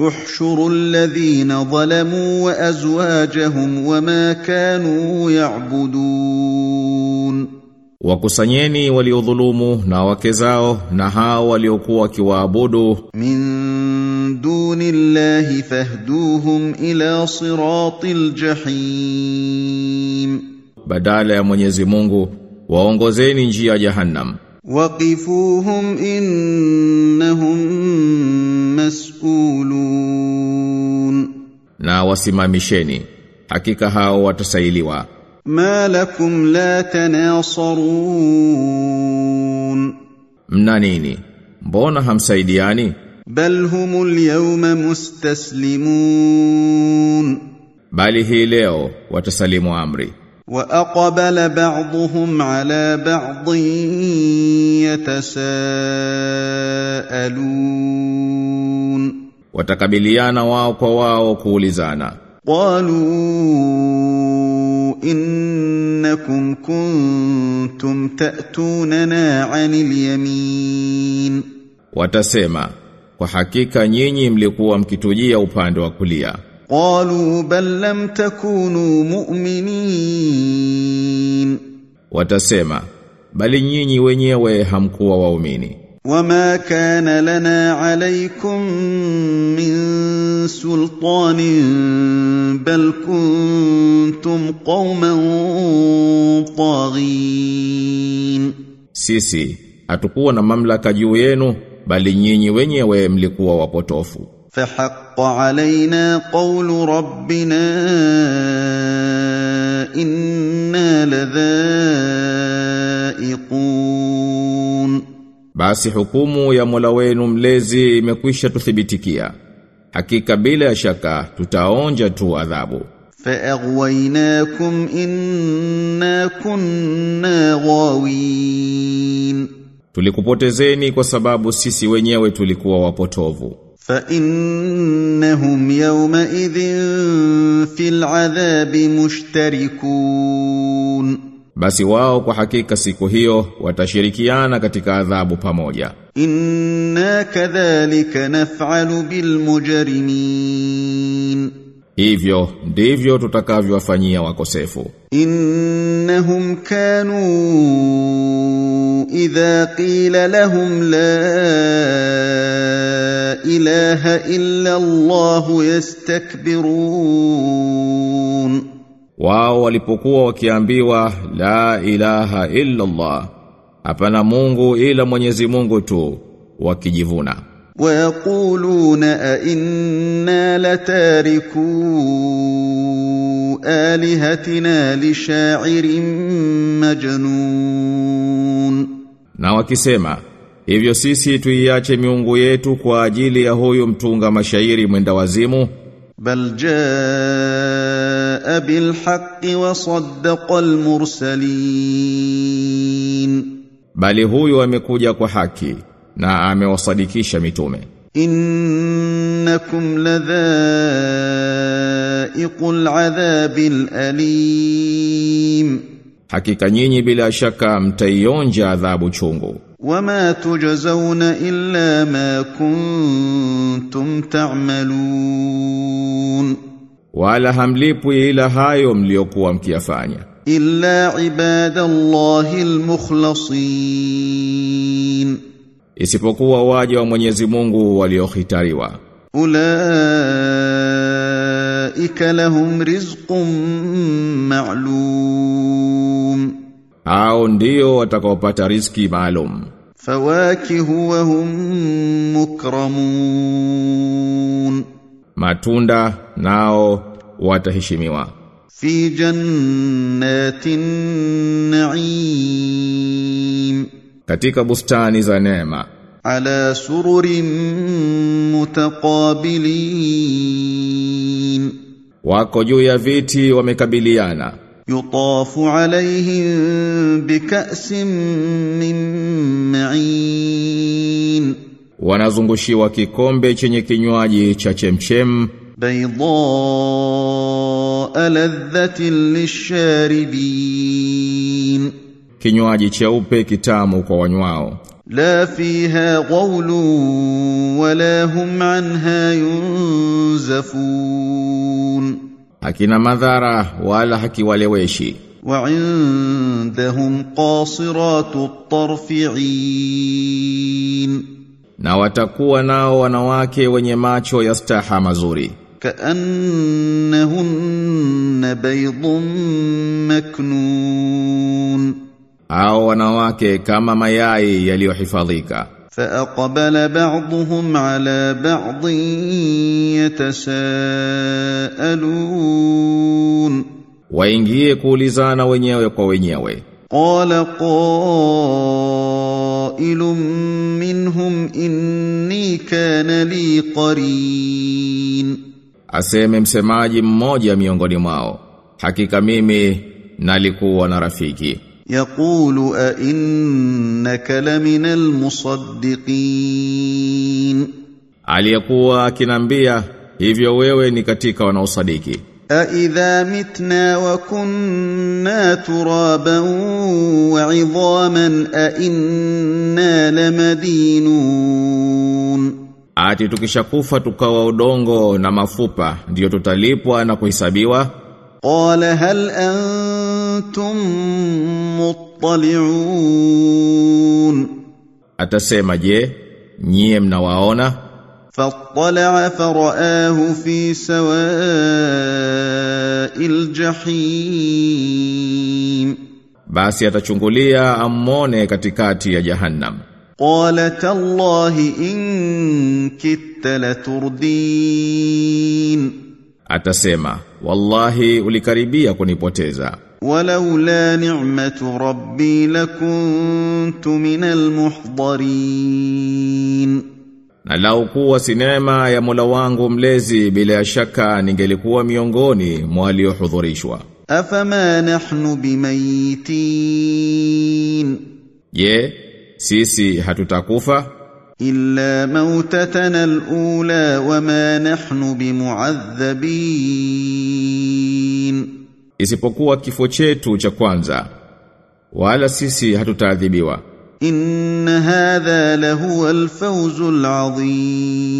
احشروا الذين ظلموا وازواجهم وما كانوا يعبدون Wakusanyeni waliodhulumu na wake zao na hao waliokuwa wakiwaabudu من دون الله فاهدوهم الى صراط الجحيم badala ya Mwenyezi Mungu waongozeni njia ya Jahannam وقفوهم انهم mas'ulun. Na wasimamisheni hakika hao watasailiwa. Ma lakum la tanasarun. Mna nini? Mbona hamsaidiani? Bal humul yawma mustaslimun. Bali hii leo watasalimu amri. واقبل بعضهم على بعض يتساءلون watakabiliana wao kwa wao kuulizana قالوا انكم كنتم تاتوننا عن اليمين watasema kwa hakika nyinyi mlikuwa mkitujia upande wa kulia Qalu bal lam takunu mu'minin Watasema bali nyinyi wenyewe hamkuwa waumini. Wama kana lana alaykum min sultanin bal kuntum qauman taghin Sisi atakuwa na mamlaka juu yenu bali nyinyi wenyewe mlikuwa wapotofu. فحق علينا قول ربنا إنا لذائقون basi hukumu ya Mola wenu mlezi imekwisha tuthibitikia hakika bila ya shaka tutaonja tu adhabu فأغويناكم إنا كنا غاوين tulikupotezeni kwa sababu sisi wenyewe tulikuwa wapotovu فإنهم يومئذ في العذاب مشتركون basi wao kwa hakika siku hiyo watashirikiana katika adhabu pamoja إنا كذلك نفعل بالمجرمين Hivyo ndivyo tutakavyowafanyia wakosefu. Innahum kanu idha qila lahum la ilaha illa Allah yastakbirun. Wao walipokuwa wakiambiwa la ilaha illa Allah, hapana Mungu ila Mwenyezi Mungu tu, wakijivuna. ويقولون أئنا لتاركو آلهتنا لشاعر مجنون na wakisema hivyo sisi tuiache miungu yetu kwa ajili ya huyu mtunga mashairi mwenda wazimu بل جاء بالحق وصدق المرسلين bali huyu amekuja kwa haki na amewasadikisha mitume. Innakum ladha'iqul adhabil alim. Hakika nyinyi bila shaka mtaionja adhabu chungu. Wama tujzauna illa ma kuntum ta'malun. Wala hamlipwi ila hayo mliokuwa mkiyafanya. Illa ibadallahi almukhlasin isipokuwa waja wa Mwenyezi Mungu waliohitariwa. Ulaika lahum rizqun ma'lum. Hao ndio watakaopata riziki maalum. Fawakihu wa hum mukramun. Matunda nao wataheshimiwa. Fi jannatin na'im katika bustani za neema. Ala sururin mutaqabilin. Wako juu ya viti wamekabiliana. Yutafu alaihim bikasin min ma'in. Wanazungushiwa kikombe chenye kinywaji cha chemchem. Baydha ladhatin lisharibin kinywaji cheupe kitamu kwa wanywao la fiha qawlu wala hum anha yunzafun. Hakina madhara wala hakiwaleweshi. Wa indahum qasiratu tarfi'in. Na watakuwa nao wanawake wenye macho ya staha mazuri. Kaannahunna baydun maknun au wanawake kama mayai yaliyohifadhika فأقبل بعضهم على بعض يتساءلون waingie kuulizana wenyewe kwa wenyewe قال قائل منهم إني كان لي قرين aseme msemaji mmoja miongoni mwao hakika mimi nalikuwa na rafiki يقول أئنك لمن المصدقين aliyekuwa akinambia hivyo wewe ni katika wanaosadiki أإذا متنا وكنا ترابا وعظاما أإنا لمدينون ati tukishakufa tukawa udongo na mafupa ndiyo tutalipwa na kuhesabiwa قال هل أنتم مطلعون atasema je nyie mnawaona فاطلع فرآه في سواء الجحيم basi atachungulia ammone katikati ya jahannam قال تالله إن كدت لتردين atasema wallahi ulikaribia kunipoteza. Walaula ni'matu rabbi lakuntu minal muhdharin na lau kuwa sinema ya Mola wangu mlezi bila shaka ningelikuwa miongoni mwa waliohudhurishwa. Afama nahnu bimayitin je sisi hatutakufa? إلا موتتنا الأولى وما نحن بمعذبين isipokuwa kifo chetu cha kwanza wala sisi hatutaadhibiwa إن هذا لهو الفوز العظيم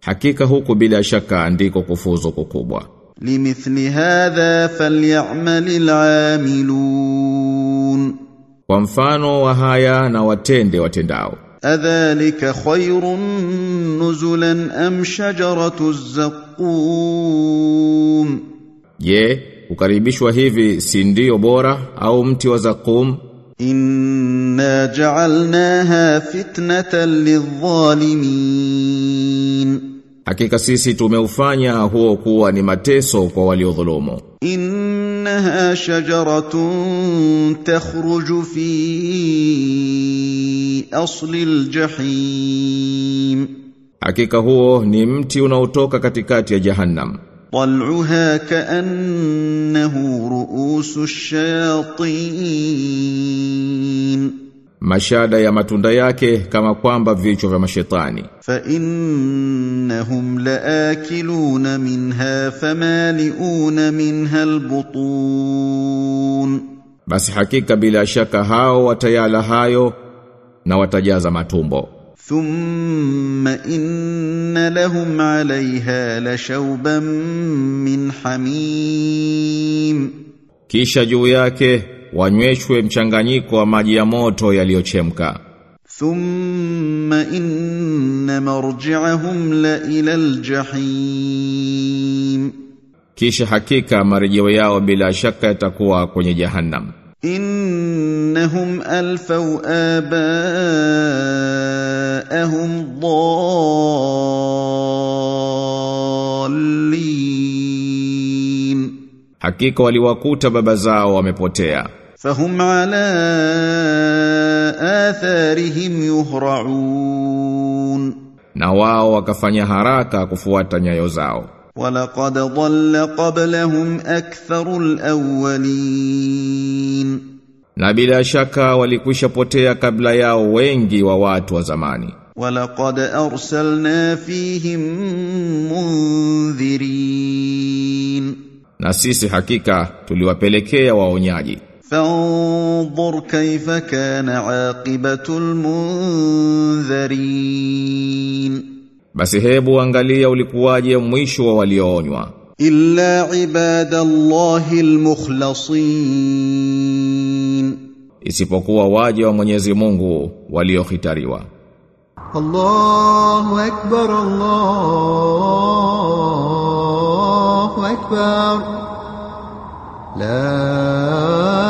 hakika huku bila shaka ndiko kufuzu kukubwa لمثل هذا فليعمل العاملون kwa mfano wa haya na watende watendao أذلك خير نزلا أم شجرة الزقوم je kukaribishwa hivi si ndio bora au mti wa zakum إنا جعلناها فتنة للظالمين hakika sisi tumeufanya huo kuwa ni mateso kwa waliodhulumu إنها شجرة تخرج في أصل الجحيم hakika huo ni mti unaotoka katikati ya jahannam طلعها كأنه رؤوس الشياطين mashada ya matunda yake kama kwamba vichwa vya mashetani فإنهم لآكلون منها فمالئون منها البطون basi hakika bila shaka hao watayala hayo na watajaza matumbo. Thumma inna lahum alaiha lashauban min hamim. Kisha juu yake wanyweshwe mchanganyiko wa maji ya moto yaliyochemka. Thumma inna marji'ahum la ila aljahim. Kisha hakika marejeo yao bila shaka yatakuwa kwenye jahannam. إنهم ألفوا آباءهم ضالين hakika waliwakuta baba zao wamepotea فهم على آثارهم يهرعون na wao wakafanya haraka kufuata nyayo zao ولقد ضل قبلهم أكثر الأولين na bila shaka walikwisha potea kabla yao wengi wa watu wa zamani ولقد أرسلنا فيهم منذرين na sisi hakika tuliwapelekea waonyaji فانظر كيف كان عاقبة المنذرين Basi hebu angalia ulikuwaje mwisho wa walioonywa. Illa ibadallahi almukhlasin. Isipokuwa waje wa Mwenyezi Mungu waliohitariwa. Allahu akbar Allahu akbar. La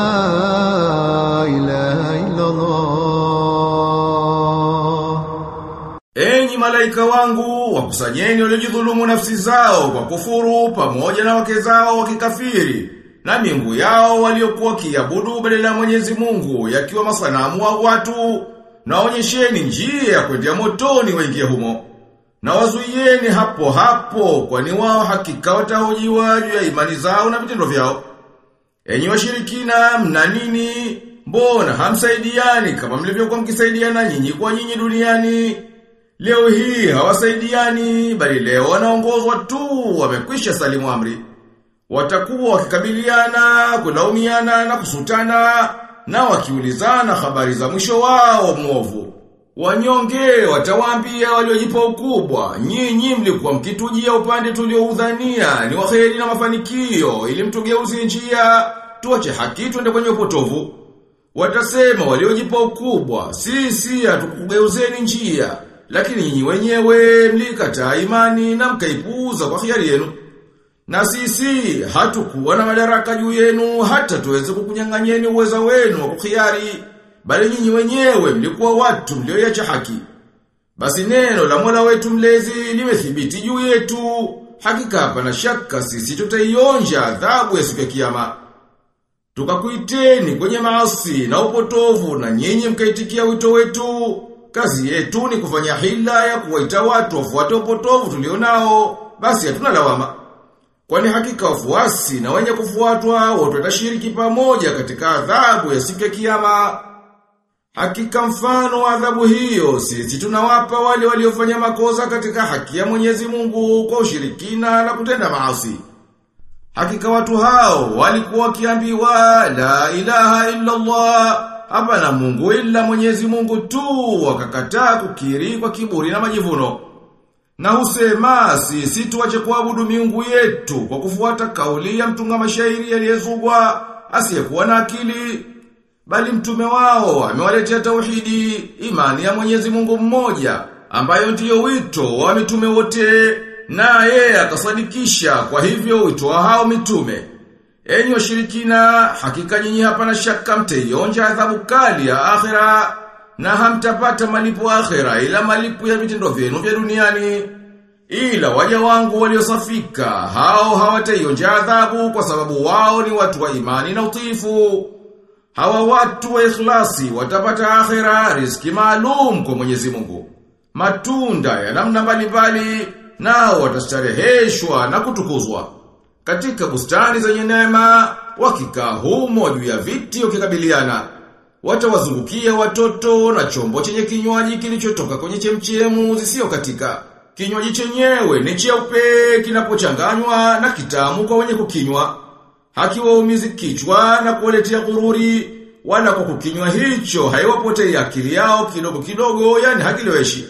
wakusanyeni waliojidhulumu nafsi zao kwa kufuru pamoja na wake zao wakikafiri na mingu yao waliokuwa kiabudu badala ya Mwenyezi Mungu yakiwa masanamu wa watu na onyesheni njia ya kwenda motoni waingie humo. Na wazuieni hapo hapo kwani wao hakika watahojiwa juu ya imani zao na vitendo vyao. Enyi washirikina mna nini? Mbona hamsaidiani kama mlivyokuwa mkisaidiana nyinyi kwa nyinyi duniani? Leo hii hawasaidiani bali leo wanaongozwa tu wamekwisha salimu amri. Watakuwa wakikabiliana, kulaumiana na kusutana na wakiulizana habari za mwisho wao mwovu. Wanyonge watawaambia waliojipa ukubwa, nyinyi mlikuwa mkitujia upande tulioudhania ni waheri na mafanikio ili mtugeuze njia, tuache haki twende kwenye upotovu. Watasema waliojipa ukubwa, sisi hatukugeuzeni njia, lakini nyinyi wenyewe mlikataa imani na mkaipuuza kwa hiari yenu. Na sisi hatukuwa na madaraka juu yenu hata tuweze kukunyang'anyeni uweza wenu wa kukhiari, bali nyinyi wenyewe mlikuwa watu mlioacha haki. Basi neno la Mola wetu mlezi limethibiti juu yetu, hakika hapana shaka sisi tutaionja adhabu ya siku ya kiyama. Tukakuiteni kwenye maasi na upotovu na nyinyi mkaitikia wito wetu. Kazi yetu ni kufanya hila ya kuwaita watu wafuate upotovu tulionao, basi hatuna lawama. Kwani hakika wafuasi na wenye kufuatwa wote watashiriki pamoja katika adhabu ya siku ya kiyama. Hakika mfano wa adhabu hiyo sisi tunawapa wale waliofanya makosa katika haki ya Mwenyezi Mungu kwa ushirikina na kutenda maasi. Hakika watu hao walikuwa wakiambiwa la ilaha illa Allah hapana Mungu ila Mwenyezi Mungu tu wakakataa kukiri kwa kiburi na majivuno. Na husema sisi tuache kuabudu miungu yetu kwa kufuata kauli ya mtunga mashairi aliyezugwa asiyekuwa na akili bali mtume wao amewaletea tauhidi imani ya Mwenyezi Mungu mmoja ambayo ndiyo wito wa mitume wote na yeye akasadikisha kwa hivyo wito wa hao mitume enyi washirikina hakika nyinyi hapana shaka mtaionja adhabu kali ya akhera na hamtapata malipo akhera ila malipo ya vitendo vyenu vya duniani ila waja wangu waliosafika hao hawataionja adhabu kwa sababu wao ni watu wa imani na utiifu Hawa watu wa ikhlasi watapata akhira riziki maalum kwa Mwenyezi Mungu. Matunda ya namna mbalimbali nao watastareheshwa na kutukuzwa. Katika bustani zenye neema wakikaa humo juu ya viti wakikabiliana. Watawazungukia watoto na chombo chenye kinywaji kilichotoka kwenye chemchemu zisiyo katika. Kinywaji chenyewe ni cheupe kinapochanganywa na kitamu kwa wenye kukinywa hakiwaumizi kichwa na kuwaletea gururi wala kwa kukinywa hicho haiwapotei akili yao kidogo kidogo yani hakileweshi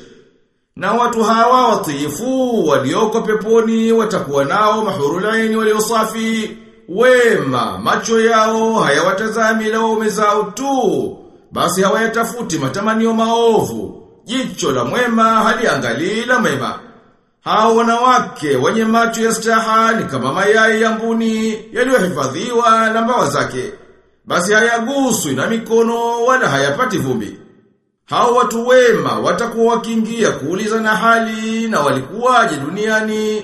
na watu hawa watiifu walioko peponi watakuwa nao mahurulaini waliosafi wema macho yao hayawatazami laume zao tu basi hawayatafuti matamanio maovu jicho la mwema haliangalii la mwema hao wanawake wenye macho ya staha ni kama mayai ya mbuni yaliyohifadhiwa na mbawa zake. Basi hayaguswi na mikono wala hayapati vumbi. Hao watu wema watakuwa wakiingia kuuliza na hali na walikuwaje duniani.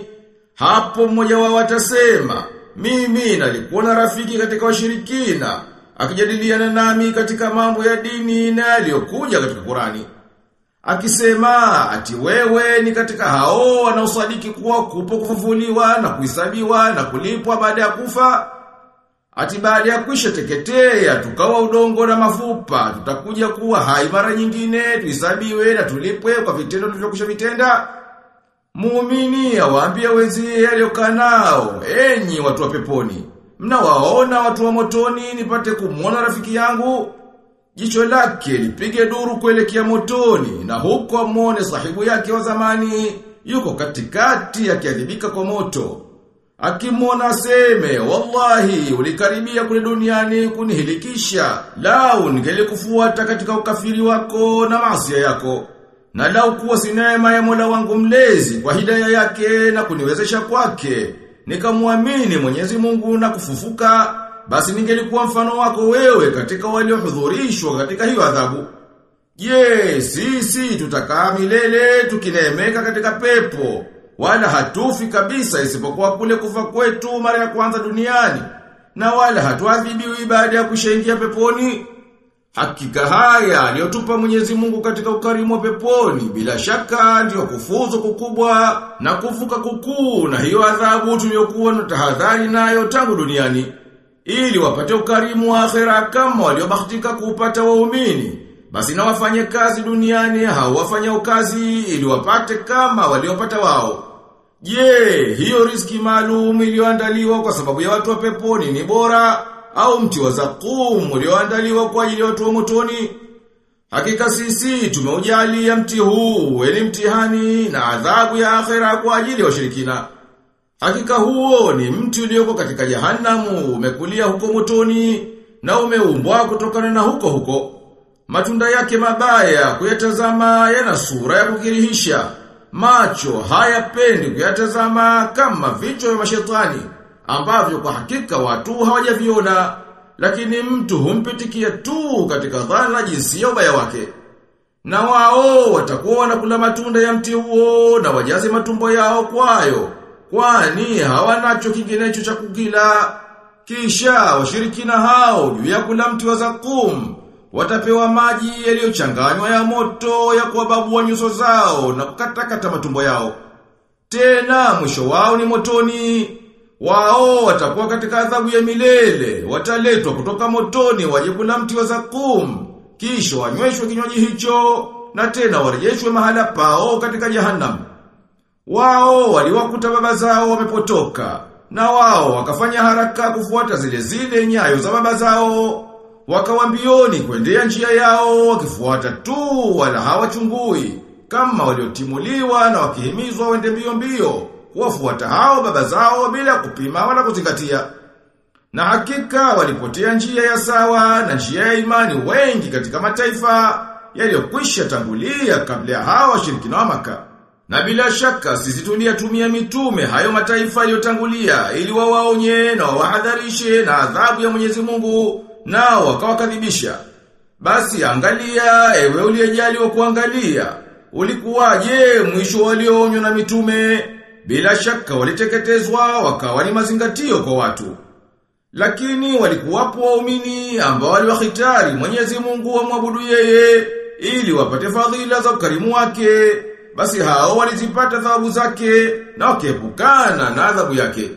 Hapo mmoja wao atasema, mimi nalikuwa na rafiki katika washirikina, akijadiliana nami katika mambo ya dini na yaliyokuja katika Qurani. Akisema ati wewe ni katika hao wanaosadiki kuwa kupo kufufuliwa na kuhesabiwa na kulipwa baada ya kufa. Ati baada ya kuisha teketea tukawa udongo na mafupa tutakuja kuwa hai mara nyingine tuisabiwe na tulipwe kwa vitendo tulivyokwisha vitenda. Muumini awaambia wezi aliyokaa nao, enyi watu wa peponi, Mnawaona watu wa motoni nipate kumwona rafiki yangu? Jicho lake lipige duru kuelekea motoni na huko amwone sahibu yake wa zamani yuko katikati akiadhibika kwa moto. Akimwona seme, wallahi ulikaribia kule duniani kunihilikisha, lau ningelikufuata katika ukafiri wako na maasi yako. Na lau kuwa sinema ya Mola wangu mlezi kwa hidayah yake na kuniwezesha kwake, nikamwamini Mwenyezi Mungu na kufufuka, basi ningelikuwa mfano wako wewe katika waliohudhurishwa katika hiyo adhabu. Je, sisi tutakaa milele tukineemeka katika pepo, wala hatufi kabisa isipokuwa kule kufa kwetu mara ya kwanza duniani, na wala hatuadhibiwi baada ya kushaingia peponi. Hakika haya aliyotupa Mwenyezi Mungu katika ukarimu wa peponi bila shaka ndio kufuzu kukubwa na kuvuka kukuu na hiyo adhabu tuliyokuwa na tahadhari nayo tangu duniani ili wapate ukarimu wa akhera kama waliobahatika kuupata waumini basi na wafanye kazi duniani hao wafanya kazi ili wapate kama waliopata wao Je, hiyo riski maalum iliyoandaliwa kwa sababu ya watu wa peponi ni bora au mti wa zakum ulioandaliwa kwa ajili ya watu wa motoni? Hakika sisi tumeujalia mti huu weni mtihani na adhabu ya akhera kwa ajili ya washirikina. Hakika huo ni mti ulioko katika jahanamu umekulia huko motoni na umeumbwa kutokana na huko huko. Matunda yake mabaya kuyatazama yana sura ya kukirihisha. Macho hayapendi kuyatazama kama vichwa vya mashetani ambavyo kwa hakika watu hawajaviona lakini mtu humpitikia tu katika dhana jinsi ya ubaya wake. Na wao watakuwa wanakula matunda ya mti huo na wajaze matumbo yao kwayo kwani hawanacho kinginecho cha kukila. Kisha washirikina hao juu ya kula mti wa zakum watapewa maji yaliyochanganywa ya moto ya kuwababua nyuso zao na kukatakata matumbo yao. Tena mwisho wao ni motoni. Wao watakuwa katika adhabu ya milele, wataletwa kutoka motoni waje kula mti wa zakum, kisha wanyweshwe kinywaji hicho na tena warejeshwe mahala pao katika jahannam. Wao waliwakuta baba zao wamepotoka na wao wakafanya haraka kufuata zile zile nyayo za baba zao wakawambioni kuendea njia yao wakifuata tu wala hawachungui. Kama waliotimuliwa na wakihimizwa waende mbio mbio wafuata hao baba zao bila kupima wala kuzingatia. Na hakika walipotea njia ya sawa na njia ya imani wengi katika mataifa yaliyokwisha tangulia kabla ya hawa washirikina wa maka. Na bila shaka sisi tuliyatumia mitume hayo mataifa yaliyotangulia ili wawaonye na wawahadharishe na adhabu ya Mwenyezi Mungu nao wakawakadhibisha. Basi angalia ewe uliyejaliwa kuangalia ulikuwaje mwisho walioonywa na mitume bila shaka waliteketezwa wakawa ni mazingatio kwa watu. Lakini walikuwapo waumini ambao waliwahitari Mwenyezi Mungu wamwabudu yeye ili wapate fadhila za ukarimu wake. Basi hao walizipata thawabu zake na wakiepukana na adhabu yake.